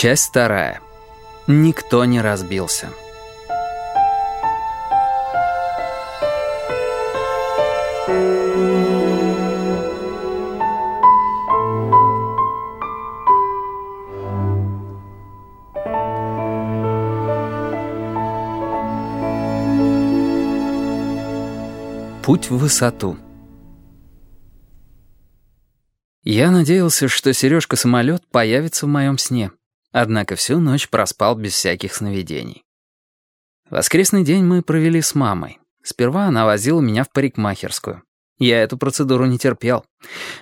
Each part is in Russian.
Часть вторая. Никто не разбился. Путь в высоту. Я надеялся, что Сережка-самолет появится в моем сне, однако всю ночь проспал без всяких сновидений. Воскресный день мы провели с мамой. Сперва она возила меня в парикмахерскую. Я эту процедуру не терпел.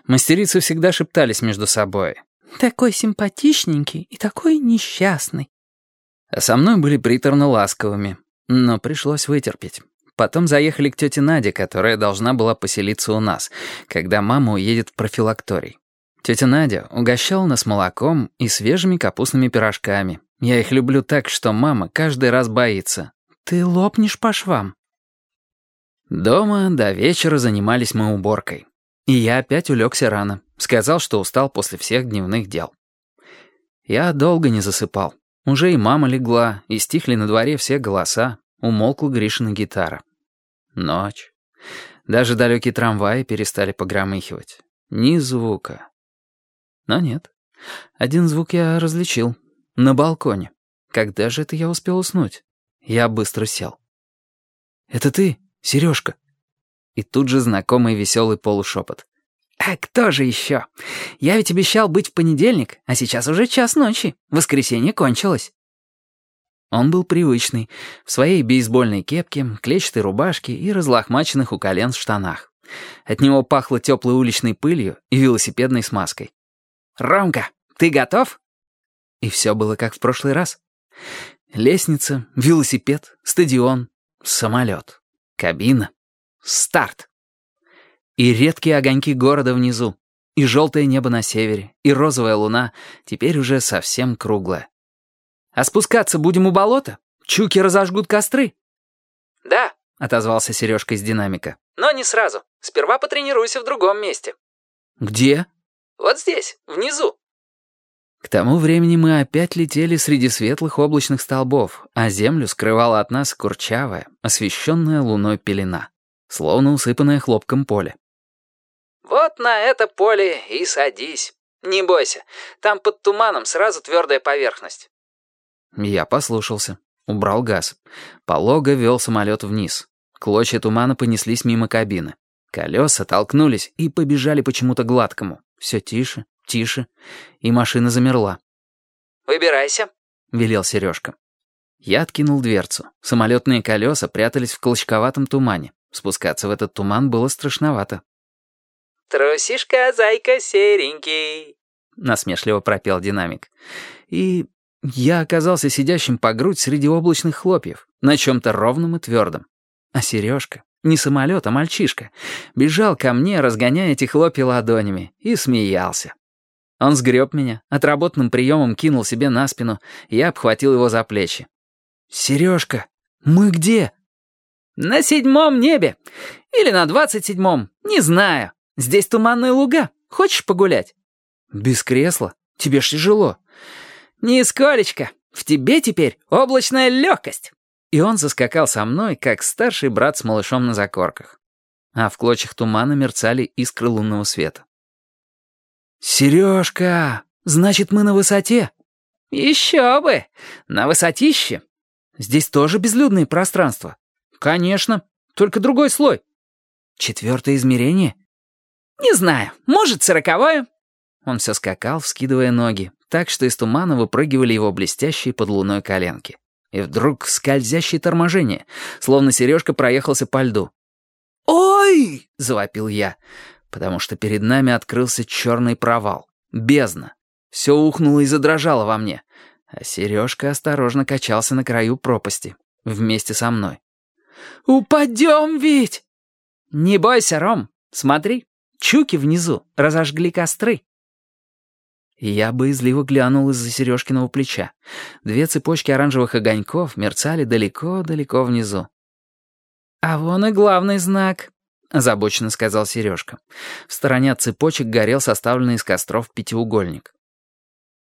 Мастерицы всегда шептались между собой. «Такой симпатичненький и такой несчастный». А со мной были приторно ласковыми, но пришлось вытерпеть. Потом заехали к тете Наде, которая должна была поселиться у нас, когда мама уедет в профилакторий. Тетя Надя угощала нас молоком и свежими капустными пирожками. Я их люблю так, что мама каждый раз боится. «Ты лопнешь по швам». Дома до вечера занимались мы уборкой. И я опять улегся рано. Сказал, что устал после всех дневных дел. Я долго не засыпал. Уже и мама легла, и стихли на дворе все голоса. Умолкла Гришина гитара. Ночь. Даже далекие трамваи перестали погромыхивать. Ни звука. Но нет. Один звук я различил. На балконе. Когда же это я успел уснуть? Я быстро сел. «Это ты, Сережка?» И тут же знакомый веселый полушепот. «А кто же еще? Я ведь обещал быть в понедельник, а сейчас уже час ночи. Воскресенье кончилось». Он был привычный, в своей бейсбольной кепке, клетчатой рубашке и разлохмаченных у колен штанах. От него пахло теплой уличной пылью и велосипедной смазкой. «Ромка, ты готов?» И все было как в прошлый раз. Лестница, велосипед, стадион, самолет, кабина, старт. И редкие огоньки города внизу, и желтое небо на севере, и розовая луна, теперь уже совсем круглая. А спускаться будем у болота? Чуки разожгут костры?» «Да», — отозвался Сережка из динамика. «Но не сразу. Сперва потренируйся в другом месте». «Где?» «Вот здесь, внизу». К тому времени мы опять летели среди светлых облачных столбов, а землю скрывала от нас курчавая, освещенная луной пелена, словно усыпанная хлопком поле. «Вот на это поле и садись. Не бойся, там под туманом сразу твердая поверхность. Я послушался. Убрал газ. Полого вел самолет вниз. Клочья тумана понеслись мимо кабины. Колеса толкнулись и побежали почему-то гладкому. Все тише, тише. И машина замерла. «Выбирайся», — велел Сережка. Я откинул дверцу. Самолетные колеса прятались в колочковатом тумане. Спускаться в этот туман было страшновато. «Трусишка, зайка серенький», — насмешливо пропел динамик. И я оказался сидящим по грудь среди облачных хлопьев, на чем-то ровном и твердом. А Сережка, не самолет, а мальчишка, бежал ко мне, разгоняя эти хлопья ладонями, и смеялся. Он сгреб меня, отработанным приемом кинул себе на спину, и я обхватил его за плечи. «Сережка, мы где?» «На седьмом небе. Или на двадцать седьмом, не знаю. Здесь туманные луга. Хочешь погулять?» «Без кресла? Тебе ж тяжело». «Нисколечко. В тебе теперь облачная легкость». И он заскакал со мной, как старший брат с малышом на закорках. А в клочьях тумана мерцали искры лунного света. «Сережка, значит, мы на высоте?» «Еще бы! На высотище!» «Здесь тоже безлюдное пространство?» «Конечно, только другой слой». «Четвертое измерение?» «Не знаю, может, сороковое». Он все скакал, вскидывая ноги, так что из тумана выпрыгивали его блестящие под луной коленки. И вдруг скользящее торможение, словно сережка проехался по льду. «Ой!» — завопил я, потому что перед нами открылся черный провал, бездна. Все ухнуло и задрожало во мне, а сережка осторожно качался на краю пропасти, вместе со мной. «Упадем ведь!» «Не бойся, Ром, смотри, чуки внизу разожгли костры». Я боязливо глянул из-за Сережкиного плеча. Две цепочки оранжевых огоньков мерцали далеко-далеко внизу. «А вон и главный знак», — озабоченно сказал Сережка. В стороне от цепочек горел составленный из костров пятиугольник.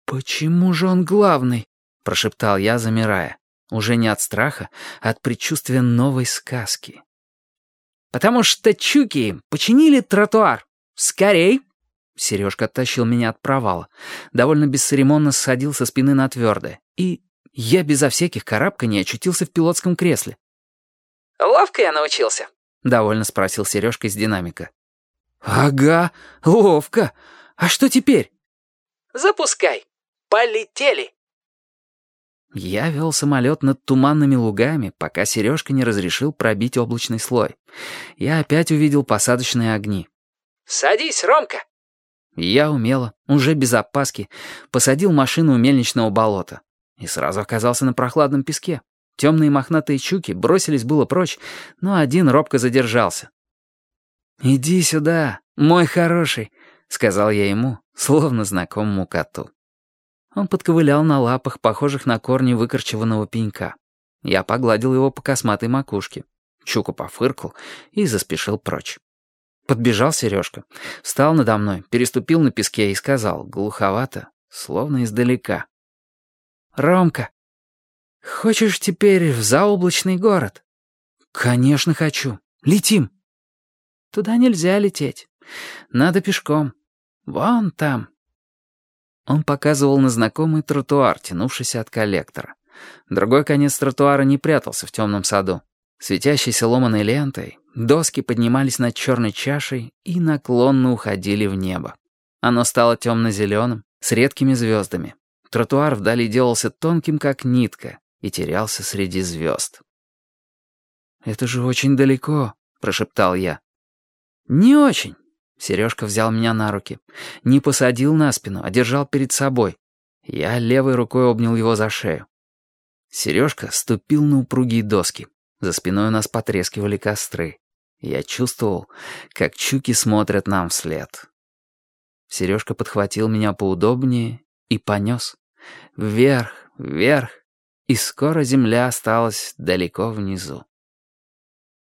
«Почему же он главный?» — прошептал я, замирая. Уже не от страха, а от предчувствия новой сказки. «Потому что чуки починили тротуар. Скорей!» Сережка оттащил меня от провала. Довольно бесцеремонно садил со спины на твердое. И я безо всяких карабканий очутился в пилотском кресле. «Ловко я научился?» — довольно спросил Сережка из динамика. «Ага, ловко. А что теперь?» «Запускай. Полетели!» Я вел самолет над туманными лугами, пока Сережка не разрешил пробить облачный слой. Я опять увидел посадочные огни. «Садись, Ромка!» Я умело, уже без опаски, посадил машину у мельничного болота. И сразу оказался на прохладном песке. Темные мохнатые чуки бросились было прочь, но один робко задержался. «Иди сюда, мой хороший», — сказал я ему, словно знакомому коту. Он подковылял на лапах, похожих на корни выкорчеванного пенька. Я погладил его по косматой макушке. Чука пофыркал и заспешил прочь. Подбежал Сережка, встал надо мной, переступил на песке и сказал, глуховато, словно издалека. «Ромка, хочешь теперь в заоблачный город?» «Конечно хочу. Летим». «Туда нельзя лететь. Надо пешком. Вон там». Он показывал на знакомый тротуар, тянувшийся от коллектора. Другой конец тротуара не прятался в темном саду. Светящейся ломаной лентой, доски поднимались над черной чашей и наклонно уходили в небо. Оно стало темно-зеленым, с редкими звездами. Тротуар вдали делался тонким, как нитка, и терялся среди звезд. «Это же очень далеко», — прошептал я. «Не очень». Сережка взял меня на руки. Не посадил на спину, а держал перед собой. Я левой рукой обнял его за шею. Сережка ступил на упругие доски. За спиной у нас потрескивали костры. Я чувствовал, как чуки смотрят нам вслед. Сережка подхватил меня поудобнее и понес. Вверх, вверх, и скоро земля осталась далеко внизу.